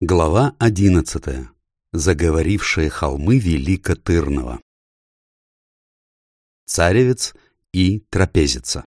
Глава одиннадцатая. Заговорившие холмы Великотырного. Царевец и трапезица.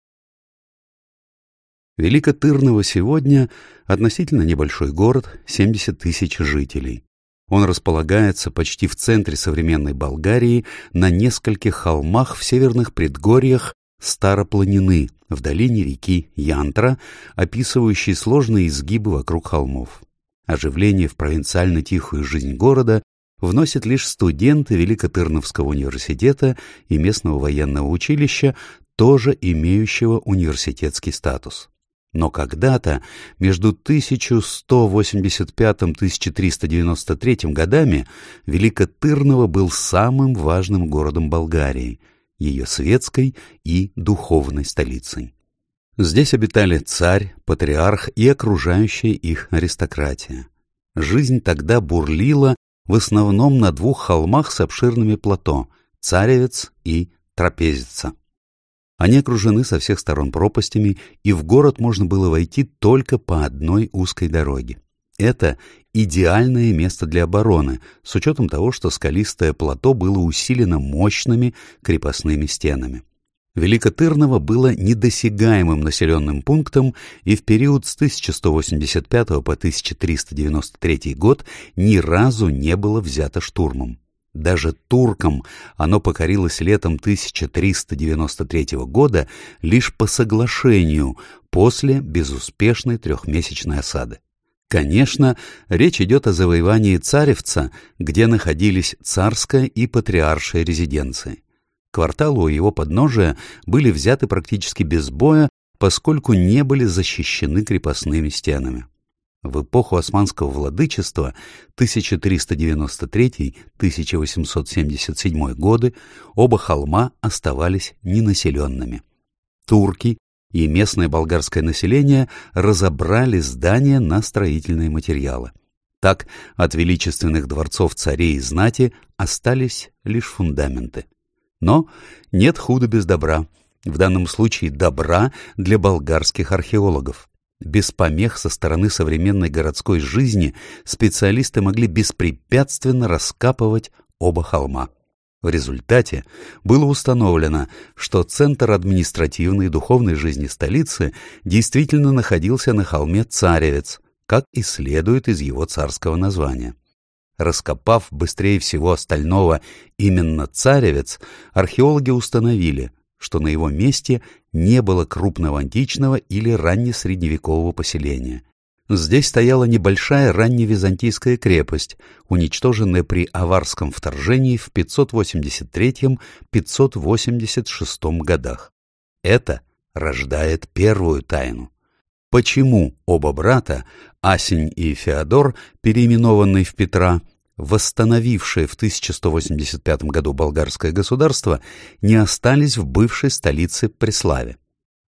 Великотырново сегодня относительно небольшой город, 70 тысяч жителей. Он располагается почти в центре современной Болгарии на нескольких холмах в северных предгорьях Старопланины, в долине реки Янтра, описывающей сложные изгибы вокруг холмов. Оживление в провинциально-тихую жизнь города вносят лишь студенты Великотырновского университета и местного военного училища, тоже имеющего университетский статус. Но когда-то, между 1185-1393 годами, Великотырново был самым важным городом Болгарии, ее светской и духовной столицей. Здесь обитали царь, патриарх и окружающая их аристократия. Жизнь тогда бурлила в основном на двух холмах с обширными плато – Царевец и Трапезица. Они окружены со всех сторон пропастями, и в город можно было войти только по одной узкой дороге. Это идеальное место для обороны, с учетом того, что скалистое плато было усилено мощными крепостными стенами. Великотырново было недосягаемым населенным пунктом и в период с 1185 по 1393 год ни разу не было взято штурмом. Даже туркам оно покорилось летом 1393 года лишь по соглашению после безуспешной трехмесячной осады. Конечно, речь идет о завоевании царевца, где находились царская и патриаршая резиденции. Кварталы у его подножия были взяты практически без боя, поскольку не были защищены крепостными стенами. В эпоху османского владычества 1393-1877 годы оба холма оставались ненаселенными. Турки и местное болгарское население разобрали здания на строительные материалы. Так от величественных дворцов царей и знати остались лишь фундаменты. Но нет худа без добра. В данном случае добра для болгарских археологов. Без помех со стороны современной городской жизни специалисты могли беспрепятственно раскапывать оба холма. В результате было установлено, что центр административной и духовной жизни столицы действительно находился на холме Царевец, как и следует из его царского названия. Раскопав быстрее всего остального именно царевец, археологи установили, что на его месте не было крупного античного или раннесредневекового поселения. Здесь стояла небольшая ранневизантийская крепость, уничтоженная при аварском вторжении в 583-586 годах. Это рождает первую тайну. Почему оба брата, Асень и Феодор, переименованные в Петра, восстановившие в 1185 году болгарское государство, не остались в бывшей столице Преславе.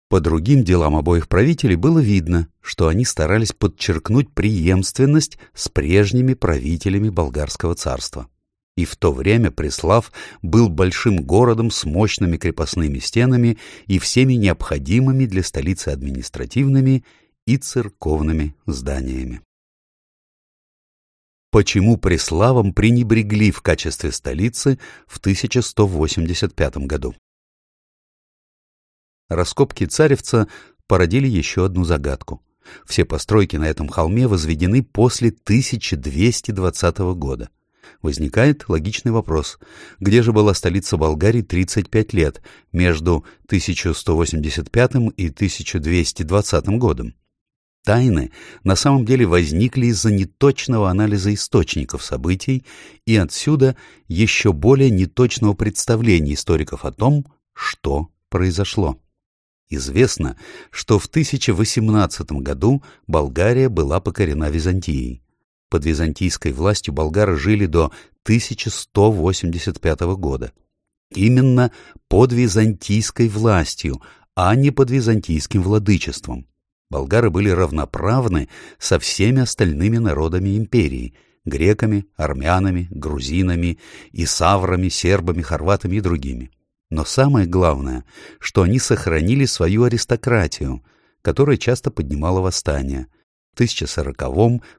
По другим делам обоих правителей было видно, что они старались подчеркнуть преемственность с прежними правителями болгарского царства. И в то время Преслав был большим городом с мощными крепостными стенами и всеми необходимыми для столицы административными и церковными зданиями почему Преславом пренебрегли в качестве столицы в 1185 году. Раскопки царевца породили еще одну загадку. Все постройки на этом холме возведены после 1220 года. Возникает логичный вопрос, где же была столица Болгарии 35 лет между 1185 и 1220 годом? Тайны на самом деле возникли из-за неточного анализа источников событий и отсюда еще более неточного представления историков о том, что произошло. Известно, что в 1018 году Болгария была покорена Византией. Под византийской властью болгары жили до 1185 года. Именно под византийской властью, а не под византийским владычеством болгары были равноправны со всеми остальными народами империи — греками, армянами, грузинами, исаврами, сербами, хорватами и другими. Но самое главное, что они сохранили свою аристократию, которая часто поднимала восстания. В 1040,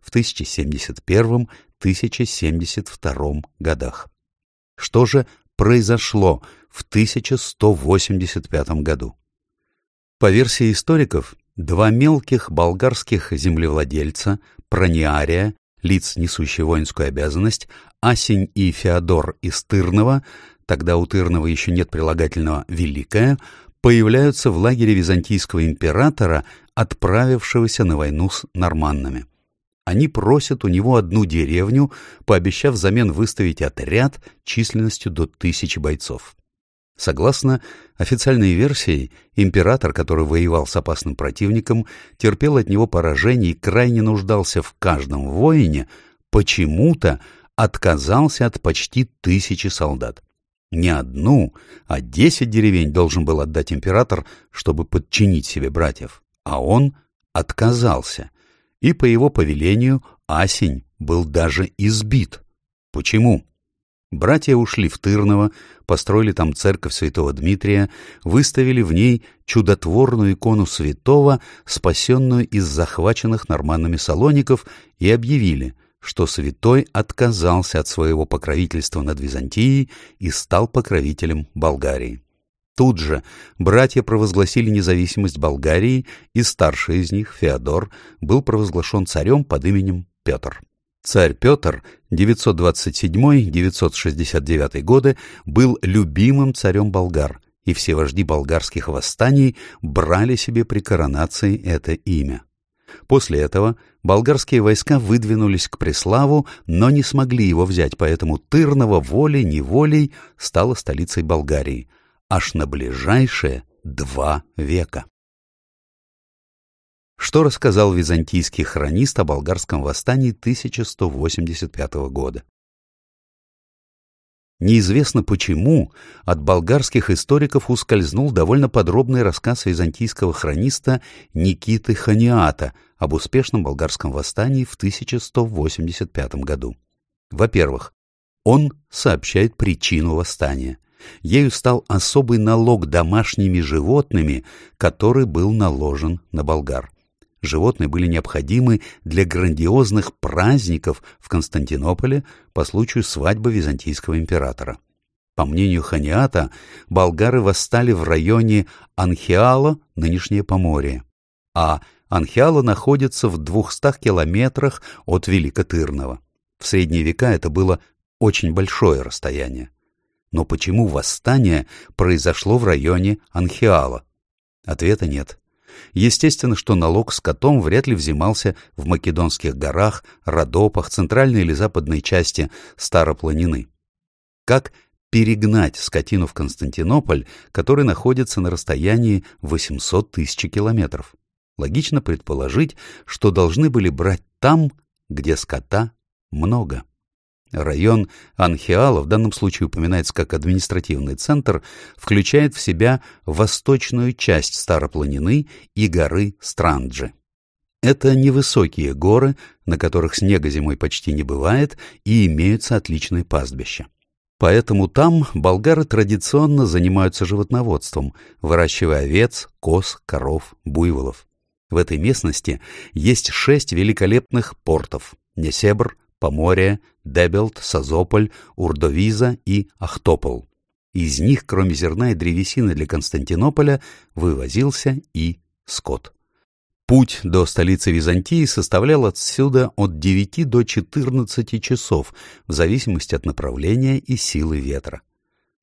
в 1071, 1072 годах. Что же произошло в 1185 году? По версии историков, два мелких болгарских землевладельца, Прониария, лиц, несущие воинскую обязанность, Асень и Феодор из Тырного, тогда у Тырного еще нет прилагательного «великая», появляются в лагере византийского императора, отправившегося на войну с норманнами. Они просят у него одну деревню, пообещав взамен выставить отряд численностью до тысячи бойцов. Согласно официальной версии, император, который воевал с опасным противником, терпел от него поражение и крайне нуждался в каждом воине, почему-то отказался от почти тысячи солдат. Не одну, а десять деревень должен был отдать император, чтобы подчинить себе братьев, а он отказался, и по его повелению Асень был даже избит. Почему? Братья ушли в Тырново, построили там церковь святого Дмитрия, выставили в ней чудотворную икону святого, спасенную из захваченных норманными салоников, и объявили, что святой отказался от своего покровительства над Византией и стал покровителем Болгарии. Тут же братья провозгласили независимость Болгарии, и старший из них, Феодор, был провозглашен царем под именем Петр. Царь Петр 927-969 годы был любимым царем болгар, и все вожди болгарских восстаний брали себе при коронации это имя. После этого болгарские войска выдвинулись к Преславу, но не смогли его взять, поэтому Тырново волей-неволей стала столицей Болгарии, аж на ближайшие два века. Что рассказал византийский хронист о болгарском восстании 1185 года? Неизвестно почему от болгарских историков ускользнул довольно подробный рассказ византийского хрониста Никиты Ханиата об успешном болгарском восстании в 1185 году. Во-первых, он сообщает причину восстания. Ею стал особый налог домашними животными, который был наложен на болгар животные были необходимы для грандиозных праздников в Константинополе по случаю свадьбы византийского императора. По мнению Ханиата, болгары восстали в районе Анхиала, нынешнее Поморье, а Анхиала находится в двухстах километрах от Великотырного. В средние века это было очень большое расстояние. Но почему восстание произошло в районе Анхиала? Ответа нет. Естественно, что налог скотом вряд ли взимался в Македонских горах, Родопах, центральной или западной части Старопланины. Как перегнать скотину в Константинополь, который находится на расстоянии 800 тысяч километров? Логично предположить, что должны были брать там, где скота много. Район Анхиала, в данном случае упоминается как административный центр, включает в себя восточную часть Старопланины и горы Странджи. Это невысокие горы, на которых снега зимой почти не бывает и имеются отличные пастбища. Поэтому там болгары традиционно занимаются животноводством, выращивая овец, коз, коров, буйволов. В этой местности есть шесть великолепных портов – Несебр, Поморье, Дебелт, Созополь, Урдовиза и Ахтопол. Из них, кроме зерна и древесины для Константинополя, вывозился и скот. Путь до столицы Византии составлял отсюда от 9 до 14 часов, в зависимости от направления и силы ветра.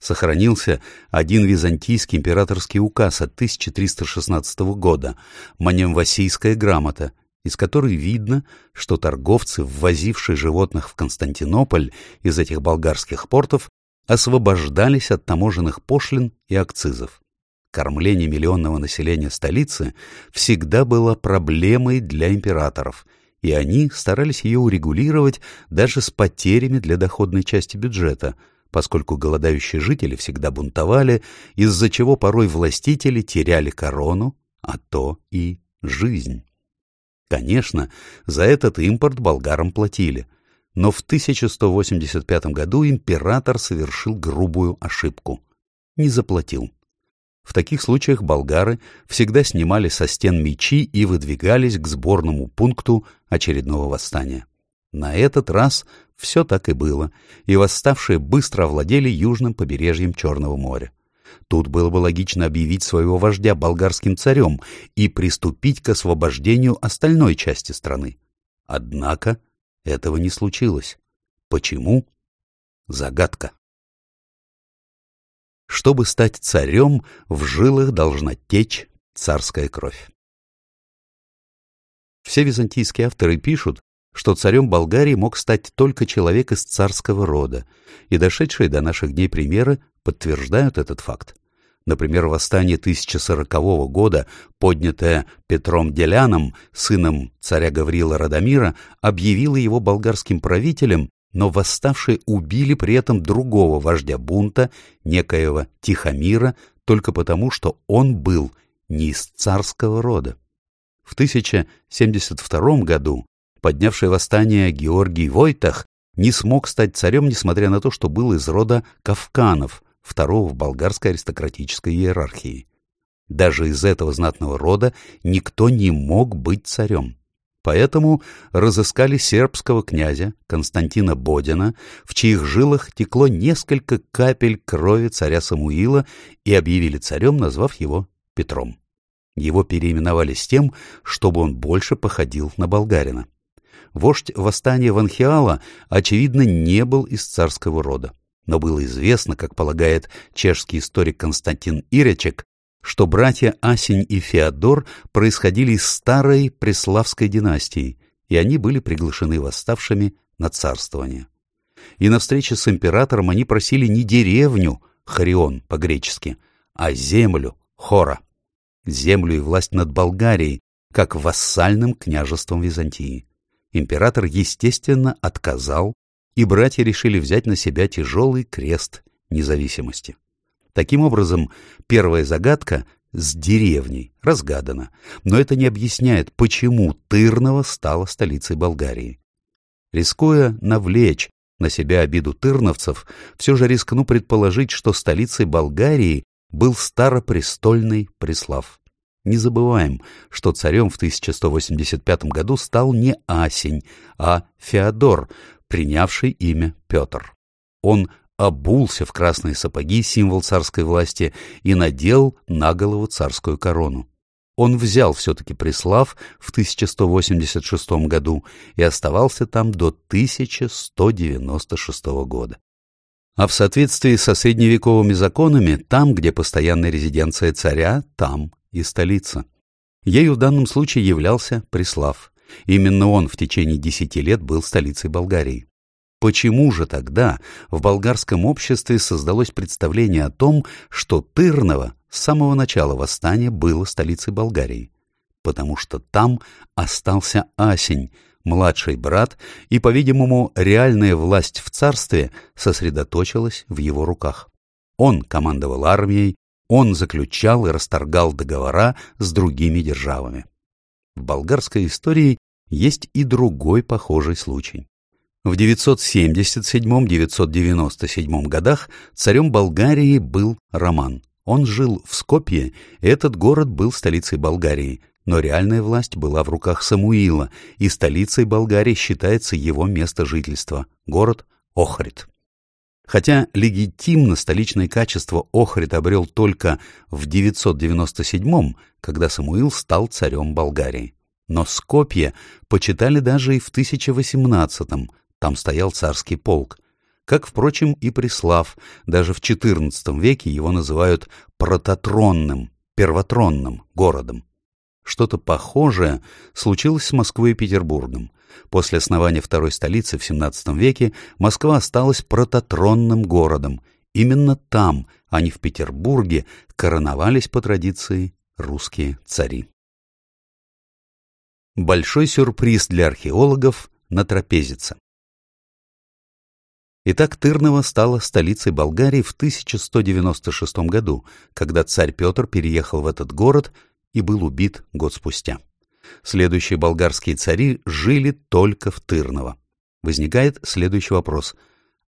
Сохранился один византийский императорский указ от 1316 года, Манемвасийская грамота, из которой видно, что торговцы, ввозившие животных в Константинополь из этих болгарских портов, освобождались от таможенных пошлин и акцизов. Кормление миллионного населения столицы всегда было проблемой для императоров, и они старались ее урегулировать даже с потерями для доходной части бюджета, поскольку голодающие жители всегда бунтовали, из-за чего порой властители теряли корону, а то и жизнь. Конечно, за этот импорт болгарам платили, но в 1185 году император совершил грубую ошибку. Не заплатил. В таких случаях болгары всегда снимали со стен мечи и выдвигались к сборному пункту очередного восстания. На этот раз все так и было, и восставшие быстро овладели южным побережьем Черного моря. Тут было бы логично объявить своего вождя болгарским царем и приступить к освобождению остальной части страны. Однако этого не случилось. Почему? Загадка. Чтобы стать царем, в жилах должна течь царская кровь. Все византийские авторы пишут, что царем Болгарии мог стать только человек из царского рода, и дошедшие до наших дней примеры подтверждают этот факт. Например, восстание 1040 года, поднятое Петром Деляном, сыном царя Гаврила Радомира, объявило его болгарским правителем но восставшие убили при этом другого вождя бунта, некоего Тихомира, только потому, что он был не из царского рода. В 1072 году поднявший восстание Георгий Войтах не смог стать царем, несмотря на то, что был из рода Кавканов, второго в болгарской аристократической иерархии. Даже из этого знатного рода никто не мог быть царем. Поэтому разыскали сербского князя Константина Бодина, в чьих жилах текло несколько капель крови царя Самуила и объявили царем, назвав его Петром. Его переименовали с тем, чтобы он больше походил на болгарина. Вождь восстания Ванхиала, очевидно, не был из царского рода. Но было известно, как полагает чешский историк Константин Иречек, что братья Асень и Феодор происходили из старой Преславской династии, и они были приглашены восставшими на царствование. И на встрече с императором они просили не деревню, Харион по-гречески, а землю, Хора, землю и власть над Болгарией, как вассальным княжеством Византии. Император, естественно, отказал, и братья решили взять на себя тяжелый крест независимости. Таким образом, первая загадка с деревней разгадана, но это не объясняет, почему Тырново стала столицей Болгарии. Рискуя навлечь на себя обиду тырновцев, все же рискну предположить, что столицей Болгарии был старопрестольный Преслав. Не забываем, что царем в 1185 году стал не Асень, а Феодор, принявший имя Петр. Он обулся в красные сапоги, символ царской власти, и надел на голову царскую корону. Он взял все-таки Преслав в 1186 году и оставался там до 1196 года. А в соответствии со средневековыми законами, там, где постоянная резиденция царя, там и столица. Ею в данном случае являлся Преслав. Именно он в течение десяти лет был столицей Болгарии. Почему же тогда в болгарском обществе создалось представление о том, что Тырново с самого начала восстания было столицей Болгарии? Потому что там остался Асень, младший брат, и, по-видимому, реальная власть в царстве сосредоточилась в его руках. Он командовал армией, он заключал и расторгал договора с другими державами. В болгарской истории есть и другой похожий случай. В 977-997 годах царем Болгарии был Роман. Он жил в Скопье, этот город был столицей Болгарии, но реальная власть была в руках Самуила, и столицей Болгарии считается его место жительства – город Охрид. Хотя легитимно столичное качество Охрид обрел только в 997 когда Самуил стал царем Болгарии. Но Скопье почитали даже и в 1018 там стоял царский полк. Как, впрочем, и Преслав, даже в XIV веке его называют прототронным, первотронным городом. Что-то похожее случилось с Москвой и Петербургом. После основания второй столицы в XVII веке Москва осталась прототронным городом. Именно там, а не в Петербурге, короновались по традиции русские цари. Большой сюрприз для археологов на трапезице. Итак, Тырново стала столицей Болгарии в 1196 году, когда царь Петр переехал в этот город и был убит год спустя. Следующие болгарские цари жили только в Тырново. Возникает следующий вопрос.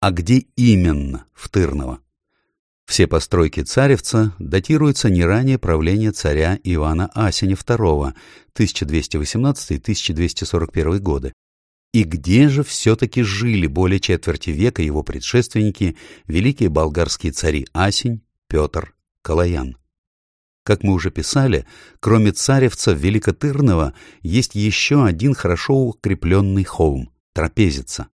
А где именно в Тырново? Все постройки царевца датируются не ранее правления царя Ивана Асеня II 1218-1241 годы. И где же все-таки жили более четверти века его предшественники, великие болгарские цари Асень, Петр, Калаян? Как мы уже писали, кроме царевца Великотырного есть еще один хорошо укрепленный холм – Трапезица.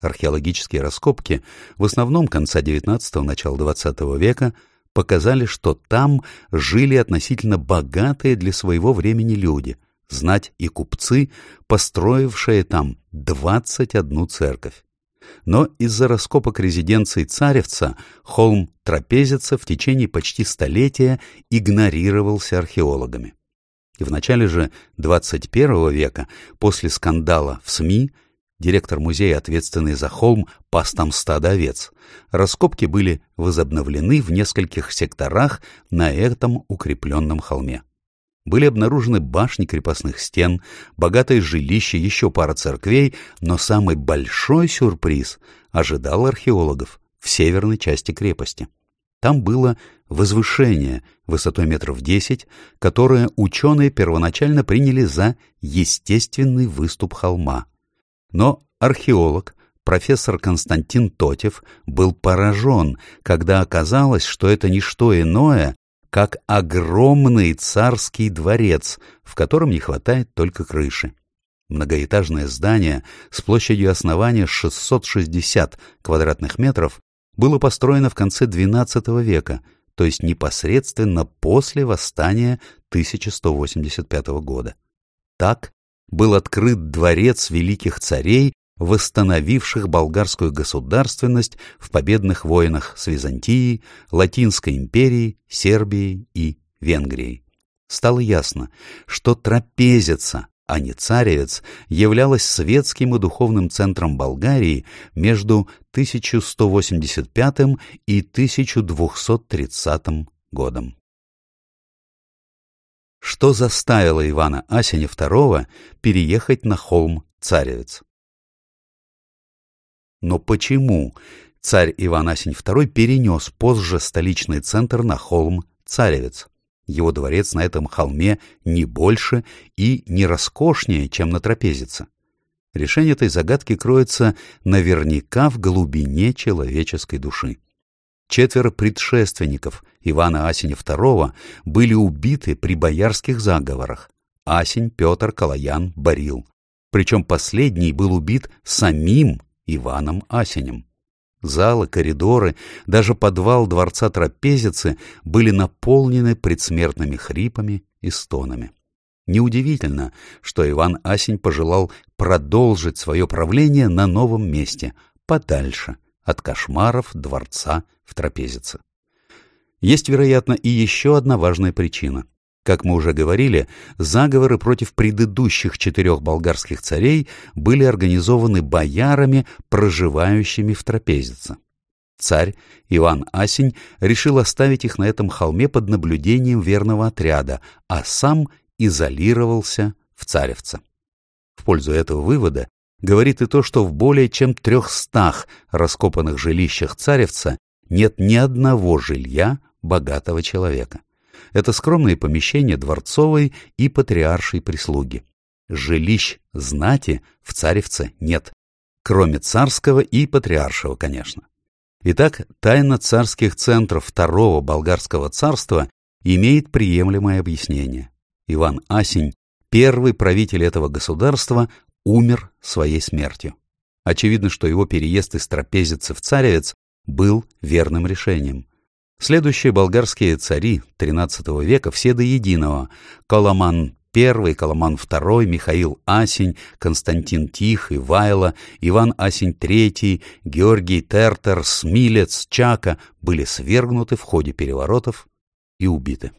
Археологические раскопки, в основном конца XIX – начала XX века, показали, что там жили относительно богатые для своего времени люди, знать и купцы, построившие там 21 церковь. Но из-за раскопок резиденции царевца холм Трапезица в течение почти столетия игнорировался археологами. И в начале же XXI века, после скандала в СМИ, директор музея, ответственный за холм, пас там стадо овец. Раскопки были возобновлены в нескольких секторах на этом укрепленном холме. Были обнаружены башни крепостных стен, богатое жилище, еще пара церквей, но самый большой сюрприз ожидал археологов в северной части крепости. Там было возвышение высотой метров десять, которое ученые первоначально приняли за естественный выступ холма. Но археолог, профессор Константин Тотев, был поражен, когда оказалось, что это не что иное, как огромный царский дворец, в котором не хватает только крыши. Многоэтажное здание с площадью основания 660 квадратных метров было построено в конце XII века, то есть непосредственно после восстания 1185 года. Так был открыт дворец великих царей, восстановивших болгарскую государственность в победных войнах с Византией, Латинской империей, Сербией и Венгрией. Стало ясно, что трапезица, а не царевец, являлась светским и духовным центром Болгарии между 1185 и 1230 годом что заставило Ивана Асеня II переехать на холм Царевец. Но почему царь Иван Асень II перенес позже столичный центр на холм Царевец? Его дворец на этом холме не больше и не роскошнее, чем на трапезице. Решение этой загадки кроется наверняка в глубине человеческой души. Четверо предшественников Ивана Асеня II были убиты при боярских заговорах. Асень, Петр, Калаян, Борил. Причем последний был убит самим Иваном Асенем. Залы, коридоры, даже подвал дворца трапезицы были наполнены предсмертными хрипами и стонами. Неудивительно, что Иван Асень пожелал продолжить свое правление на новом месте, подальше – от кошмаров дворца в трапезице. Есть, вероятно, и еще одна важная причина. Как мы уже говорили, заговоры против предыдущих четырех болгарских царей были организованы боярами, проживающими в трапезице. Царь Иван Асень решил оставить их на этом холме под наблюдением верного отряда, а сам изолировался в царевце. В пользу этого вывода говорит и то, что в более чем трехстах раскопанных жилищах царевца нет ни одного жилья богатого человека. Это скромные помещения дворцовой и патриаршей прислуги. Жилищ знати в царевце нет, кроме царского и патриаршего, конечно. Итак, тайна царских центров Второго Болгарского царства имеет приемлемое объяснение. Иван Асень, первый правитель этого государства, умер своей смертью. Очевидно, что его переезд из трапезицы в царевец был верным решением. Следующие болгарские цари XIII века все до единого – Коломан I, Коломан II, Михаил Асень, Константин Тих, Ивайло, Иван Асень III, Георгий Тертер, Смилец, Чака – были свергнуты в ходе переворотов и убиты.